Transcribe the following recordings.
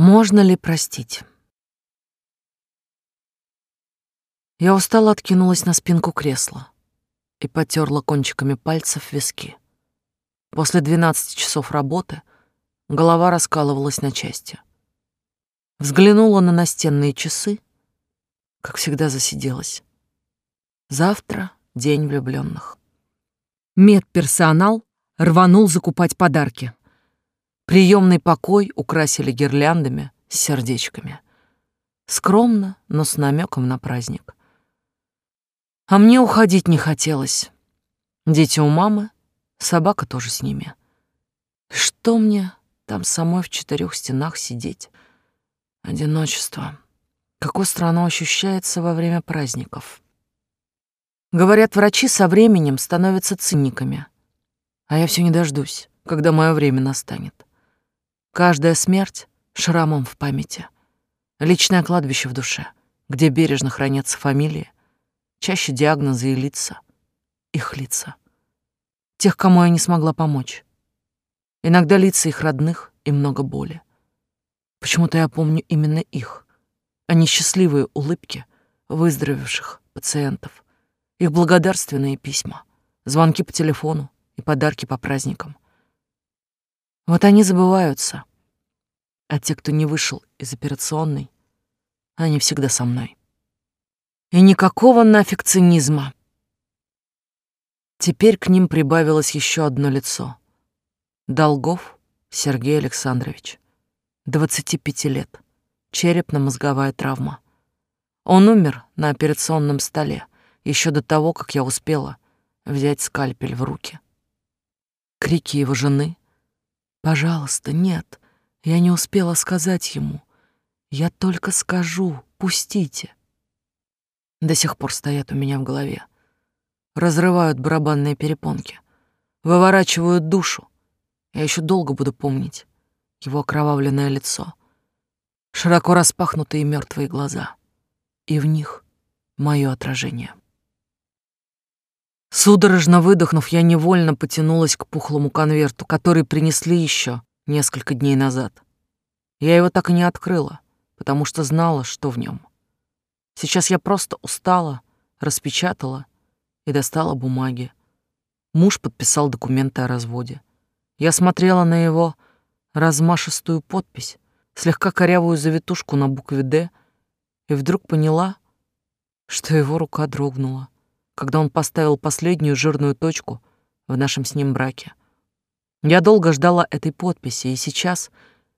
Можно ли простить? Я устало откинулась на спинку кресла и потерла кончиками пальцев виски. После 12 часов работы голова раскалывалась на части. Взглянула на настенные часы, как всегда засиделась. Завтра день влюбленных. Медперсонал рванул закупать подарки. Приемный покой украсили гирляндами с сердечками. Скромно, но с намеком на праздник. А мне уходить не хотелось. Дети у мамы, собака тоже с ними. Что мне там самой в четырех стенах сидеть? Одиночество. Как остро оно ощущается во время праздников. Говорят, врачи со временем становятся циниками. А я все не дождусь, когда мое время настанет. Каждая смерть — шрамом в памяти. Личное кладбище в душе, где бережно хранятся фамилии, чаще диагнозы и лица. Их лица. Тех, кому я не смогла помочь. Иногда лица их родных и много боли. Почему-то я помню именно их, а не счастливые улыбки выздоровевших пациентов, их благодарственные письма, звонки по телефону и подарки по праздникам. Вот они забываются, а те, кто не вышел из операционной, они всегда со мной. И никакого нафиг цинизма. Теперь к ним прибавилось еще одно лицо. Долгов Сергей Александрович, 25 лет, черепно-мозговая травма. Он умер на операционном столе еще до того, как я успела взять скальпель в руки. Крики его жены «Пожалуйста, нет!» Я не успела сказать ему. Я только скажу, пустите. До сих пор стоят у меня в голове. Разрывают барабанные перепонки. Выворачивают душу. Я еще долго буду помнить его окровавленное лицо. Широко распахнутые мертвые глаза. И в них мое отражение. Судорожно выдохнув, я невольно потянулась к пухлому конверту, который принесли еще несколько дней назад. Я его так и не открыла, потому что знала, что в нем. Сейчас я просто устала, распечатала и достала бумаги. Муж подписал документы о разводе. Я смотрела на его размашистую подпись, слегка корявую завитушку на букве «Д», и вдруг поняла, что его рука дрогнула, когда он поставил последнюю жирную точку в нашем с ним браке. Я долго ждала этой подписи, и сейчас,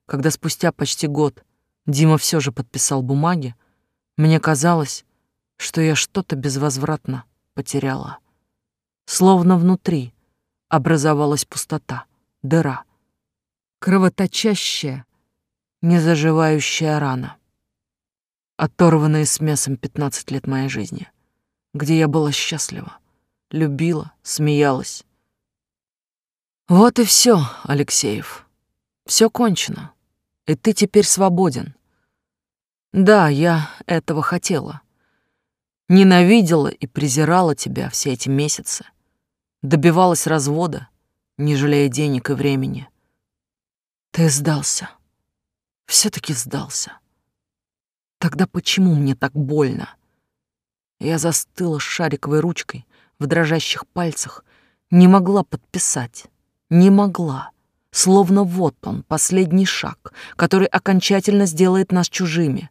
когда спустя почти год Дима все же подписал бумаги, мне казалось, что я что-то безвозвратно потеряла. Словно внутри образовалась пустота, дыра, кровоточащая, незаживающая рана, оторванная с мясом 15 лет моей жизни, где я была счастлива, любила, смеялась, вот и все, Алексеев. Все кончено. И ты теперь свободен. Да, я этого хотела. Ненавидела и презирала тебя все эти месяцы. Добивалась развода, не жалея денег и времени. Ты сдался. все таки сдался. Тогда почему мне так больно? Я застыла шариковой ручкой в дрожащих пальцах, не могла подписать. Не могла. Словно вот он, последний шаг, который окончательно сделает нас чужими.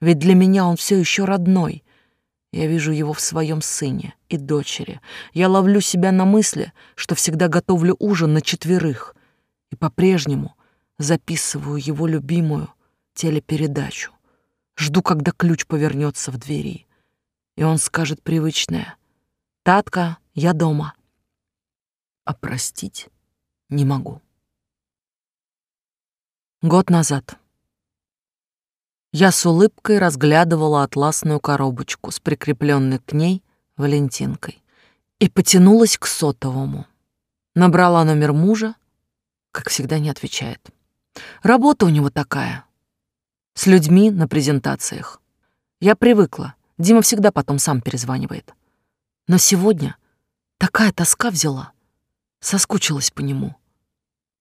Ведь для меня он все еще родной. Я вижу его в своем сыне и дочери. Я ловлю себя на мысли, что всегда готовлю ужин на четверых. И по-прежнему записываю его любимую телепередачу. Жду, когда ключ повернется в двери. И он скажет привычное. «Татка, я дома». А простить не могу. Год назад. Я с улыбкой разглядывала атласную коробочку с прикрепленной к ней Валентинкой и потянулась к сотовому. Набрала номер мужа, как всегда не отвечает. Работа у него такая. С людьми на презентациях. Я привыкла. Дима всегда потом сам перезванивает. Но сегодня такая тоска взяла. Соскучилась по нему.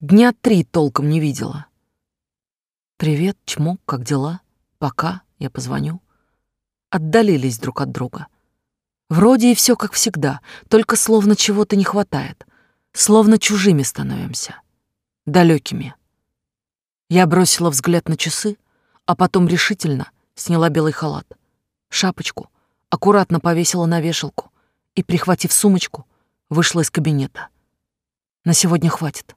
Дня три толком не видела. Привет, чмок, как дела? Пока, я позвоню. Отдалились друг от друга. Вроде и все как всегда, только словно чего-то не хватает. Словно чужими становимся. далекими. Я бросила взгляд на часы, а потом решительно сняла белый халат, шапочку, аккуратно повесила на вешалку и, прихватив сумочку, вышла из кабинета. На сегодня хватит.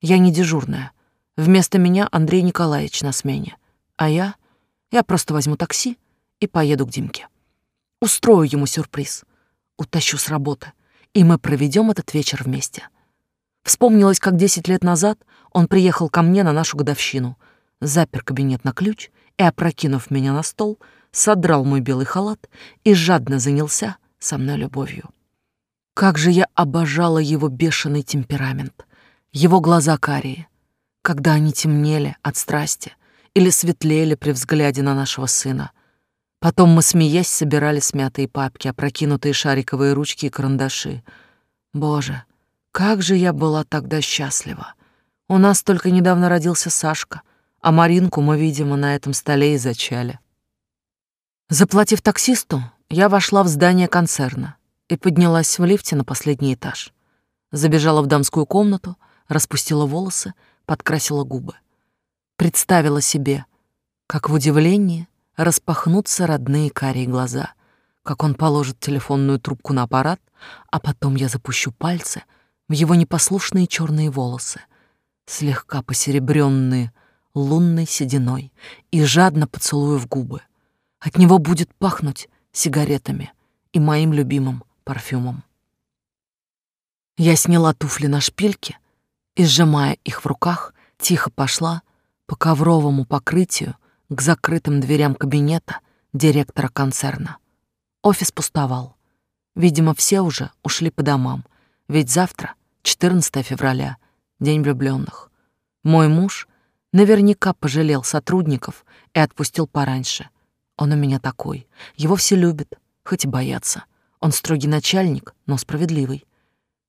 Я не дежурная. Вместо меня Андрей Николаевич на смене. А я... Я просто возьму такси и поеду к Димке. Устрою ему сюрприз. Утащу с работы, и мы проведем этот вечер вместе. Вспомнилось, как десять лет назад он приехал ко мне на нашу годовщину, запер кабинет на ключ и, опрокинув меня на стол, содрал мой белый халат и жадно занялся со мной любовью. Как же я обожала его бешеный темперамент, его глаза карие, когда они темнели от страсти или светлели при взгляде на нашего сына. Потом мы, смеясь, собирали смятые папки, опрокинутые шариковые ручки и карандаши. Боже, как же я была тогда счастлива. У нас только недавно родился Сашка, а Маринку мы, видимо, на этом столе и зачали. Заплатив таксисту, я вошла в здание концерна и поднялась в лифте на последний этаж. Забежала в дамскую комнату, распустила волосы, подкрасила губы. Представила себе, как в удивлении распахнутся родные карие глаза, как он положит телефонную трубку на аппарат, а потом я запущу пальцы в его непослушные черные волосы, слегка посеребренные лунной сединой, и жадно поцелую в губы. От него будет пахнуть сигаретами и моим любимым парфюмом. Я сняла туфли на шпильке и, сжимая их в руках, тихо пошла по ковровому покрытию к закрытым дверям кабинета директора концерна. Офис пустовал. Видимо, все уже ушли по домам, ведь завтра, 14 февраля, день влюбленных. Мой муж наверняка пожалел сотрудников и отпустил пораньше. Он у меня такой. Его все любят, хоть и боятся. Он строгий начальник, но справедливый.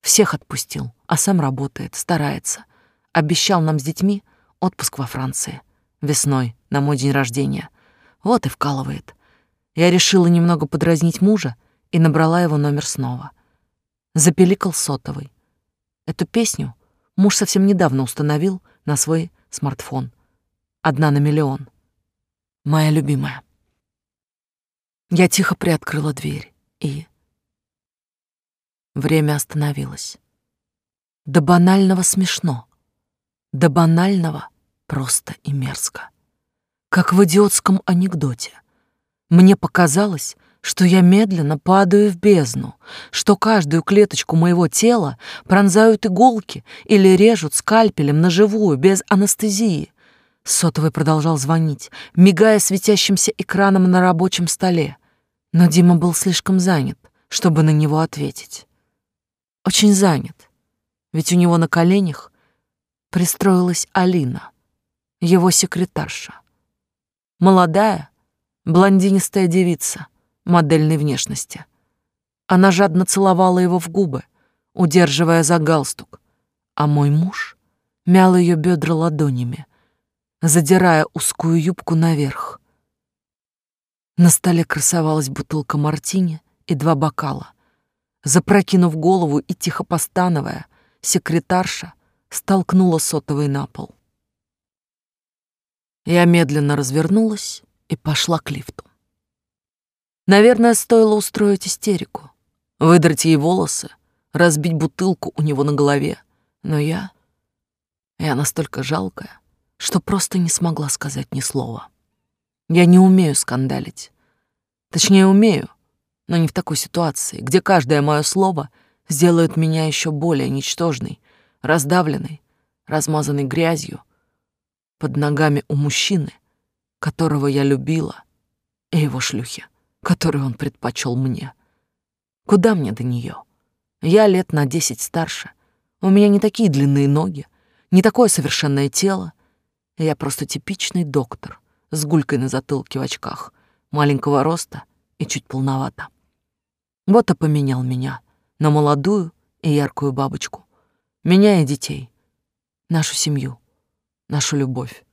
Всех отпустил, а сам работает, старается. Обещал нам с детьми отпуск во Франции. Весной, на мой день рождения. Вот и вкалывает. Я решила немного подразнить мужа и набрала его номер снова. Запеликал сотовый. Эту песню муж совсем недавно установил на свой смартфон. Одна на миллион. Моя любимая. Я тихо приоткрыла дверь и Время остановилось. До банального смешно. До банального просто и мерзко. Как в идиотском анекдоте. Мне показалось, что я медленно падаю в бездну, что каждую клеточку моего тела пронзают иголки или режут скальпелем на живую, без анестезии. Сотовый продолжал звонить, мигая светящимся экраном на рабочем столе. Но Дима был слишком занят, чтобы на него ответить очень занят, ведь у него на коленях пристроилась Алина, его секретарша. Молодая, блондинистая девица модельной внешности. Она жадно целовала его в губы, удерживая за галстук, а мой муж мял ее бедра ладонями, задирая узкую юбку наверх. На столе красовалась бутылка мартини и два бокала — Запрокинув голову и тихо постановая, секретарша столкнула сотовый на пол. Я медленно развернулась и пошла к лифту. Наверное, стоило устроить истерику, выдрать ей волосы, разбить бутылку у него на голове, но я... Я настолько жалкая, что просто не смогла сказать ни слова. Я не умею скандалить. Точнее, умею, но не в такой ситуации, где каждое мое слово сделает меня еще более ничтожной, раздавленной, размазанной грязью под ногами у мужчины, которого я любила, и его шлюхи, которую он предпочел мне. Куда мне до нее? Я лет на десять старше. У меня не такие длинные ноги, не такое совершенное тело. Я просто типичный доктор с гулькой на затылке в очках, маленького роста и чуть полновато. Вот и поменял меня на молодую и яркую бабочку. Меня и детей. Нашу семью. Нашу любовь.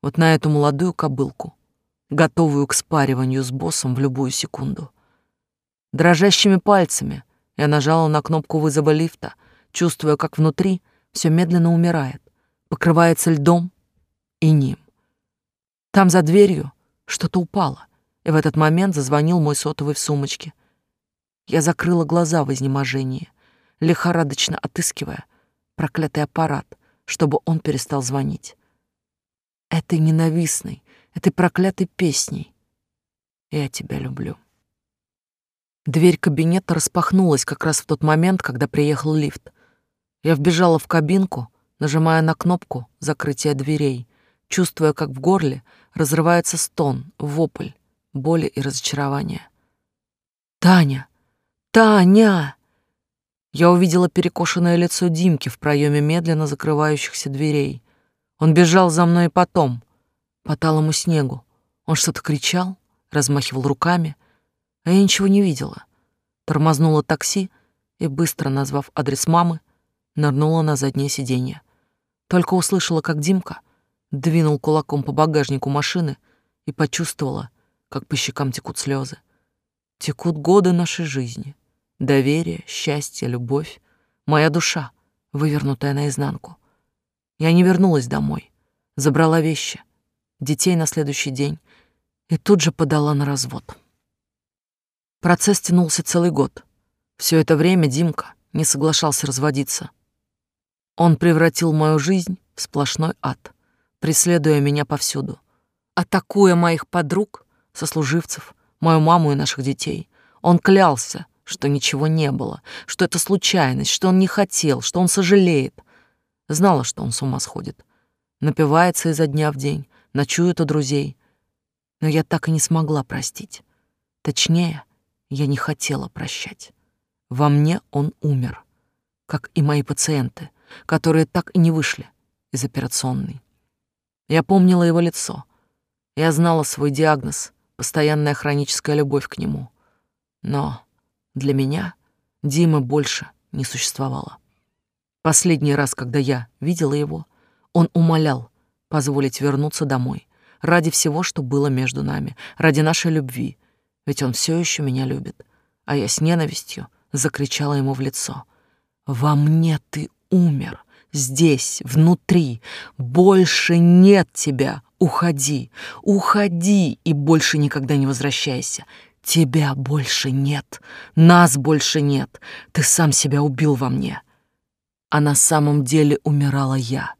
Вот на эту молодую кобылку, готовую к спариванию с боссом в любую секунду. Дрожащими пальцами я нажала на кнопку вызова лифта, чувствуя, как внутри все медленно умирает, покрывается льдом и ним. Там за дверью что-то упало, и в этот момент зазвонил мой сотовый в сумочке. Я закрыла глаза в изнеможении, лихорадочно отыскивая проклятый аппарат, чтобы он перестал звонить. Этой ненавистной, этой проклятой песней «Я тебя люблю». Дверь кабинета распахнулась как раз в тот момент, когда приехал лифт. Я вбежала в кабинку, нажимая на кнопку закрытия дверей, чувствуя, как в горле разрывается стон, вопль, боли и разочарования. «Таня! Таня!» Я увидела перекошенное лицо Димки в проеме медленно закрывающихся дверей. Он бежал за мной потом, по талому снегу. Он что-то кричал, размахивал руками, а я ничего не видела. Тормознула такси и, быстро назвав адрес мамы, нырнула на заднее сиденье. Только услышала, как Димка двинул кулаком по багажнику машины и почувствовала, как по щекам текут слезы. Текут годы нашей жизни — доверие, счастье, любовь, моя душа, вывернутая наизнанку. Я не вернулась домой, забрала вещи, детей на следующий день и тут же подала на развод. Процесс тянулся целый год. Все это время Димка не соглашался разводиться. Он превратил мою жизнь в сплошной ад, преследуя меня повсюду, атакуя моих подруг, сослуживцев, мою маму и наших детей. Он клялся, что ничего не было, что это случайность, что он не хотел, что он сожалеет. Знала, что он с ума сходит. Напивается изо дня в день, ночует у друзей. Но я так и не смогла простить. Точнее, я не хотела прощать. Во мне он умер, как и мои пациенты, которые так и не вышли из операционной. Я помнила его лицо. Я знала свой диагноз, постоянная хроническая любовь к нему. Но для меня Димы больше не существовало. Последний раз, когда я видела его, он умолял позволить вернуться домой ради всего, что было между нами, ради нашей любви, ведь он все еще меня любит. А я с ненавистью закричала ему в лицо. «Во мне ты умер, здесь, внутри, больше нет тебя, уходи, уходи и больше никогда не возвращайся, Тебя больше нет, нас больше нет. Ты сам себя убил во мне. А на самом деле умирала я.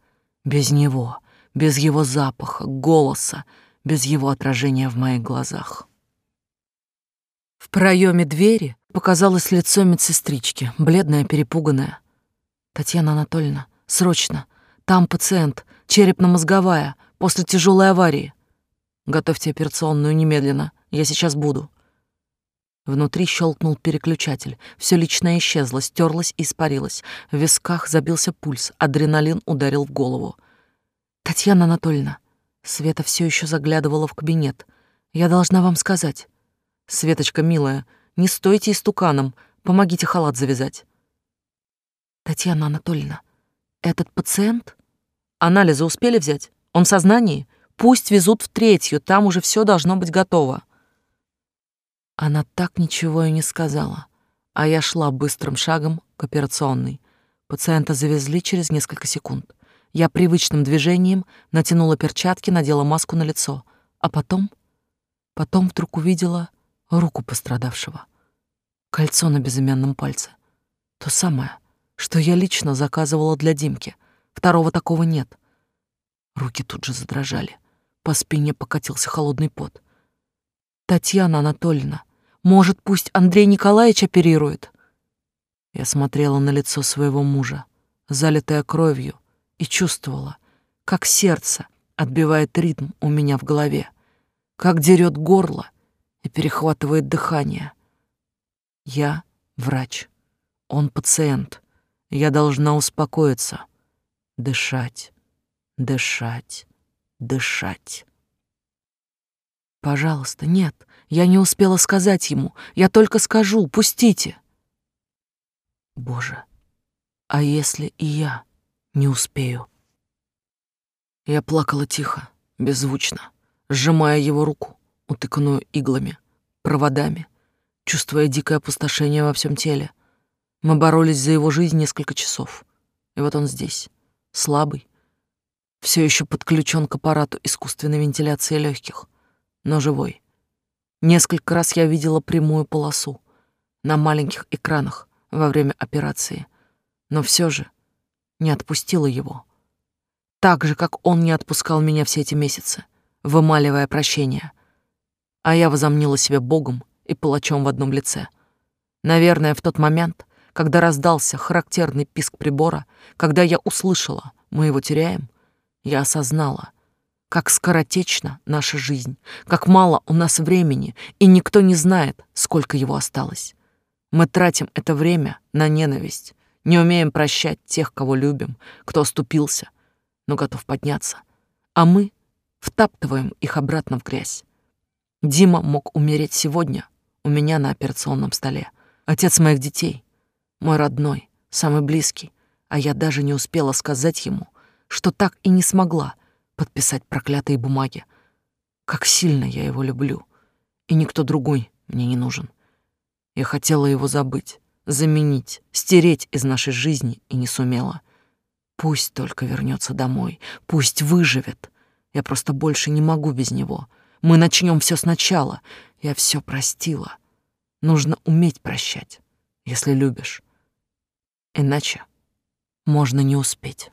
Без него, без его запаха, голоса, без его отражения в моих глазах. В проеме двери показалось лицо медсестрички, бледная, перепуганная. «Татьяна Анатольевна, срочно! Там пациент, черепно-мозговая, после тяжелой аварии. Готовьте операционную немедленно, я сейчас буду». Внутри щелкнул переключатель. Все личное исчезло, стерлось и испарилось. В висках забился пульс, адреналин ударил в голову. «Татьяна Анатольевна!» Света все еще заглядывала в кабинет. «Я должна вам сказать». «Светочка, милая, не стойте истуканом, помогите халат завязать». «Татьяна Анатольевна, этот пациент...» «Анализы успели взять? Он в сознании? Пусть везут в третью, там уже все должно быть готово». Она так ничего и не сказала, а я шла быстрым шагом к операционной. Пациента завезли через несколько секунд. Я привычным движением натянула перчатки, надела маску на лицо, а потом... Потом вдруг увидела руку пострадавшего. Кольцо на безымянном пальце. То самое, что я лично заказывала для Димки. Второго такого нет. Руки тут же задрожали. По спине покатился холодный пот. Татьяна Анатольевна, может, пусть Андрей Николаевич оперирует? Я смотрела на лицо своего мужа, залитое кровью, и чувствовала, как сердце отбивает ритм у меня в голове, как дерет горло и перехватывает дыхание. Я врач, он пациент. Я должна успокоиться, дышать, дышать, дышать. Пожалуйста, нет, я не успела сказать ему. Я только скажу, пустите. Боже, а если и я не успею? Я плакала тихо, беззвучно, сжимая его руку, утыканную иглами, проводами, чувствуя дикое опустошение во всем теле. Мы боролись за его жизнь несколько часов. И вот он здесь, слабый, все еще подключен к аппарату искусственной вентиляции легких, но живой. Несколько раз я видела прямую полосу на маленьких экранах во время операции, но все же не отпустила его. Так же, как он не отпускал меня все эти месяцы, вымаливая прощение. А я возомнила себя богом и палачом в одном лице. Наверное, в тот момент, когда раздался характерный писк прибора, когда я услышала «мы его теряем», я осознала, как скоротечна наша жизнь, как мало у нас времени, и никто не знает, сколько его осталось. Мы тратим это время на ненависть, не умеем прощать тех, кого любим, кто оступился, но готов подняться. А мы втаптываем их обратно в грязь. Дима мог умереть сегодня у меня на операционном столе. Отец моих детей, мой родной, самый близкий, а я даже не успела сказать ему, что так и не смогла подписать проклятые бумаги. Как сильно я его люблю, и никто другой мне не нужен. Я хотела его забыть, заменить, стереть из нашей жизни и не сумела. Пусть только вернется домой, пусть выживет. Я просто больше не могу без него. Мы начнем все сначала. Я все простила. Нужно уметь прощать, если любишь. Иначе можно не успеть.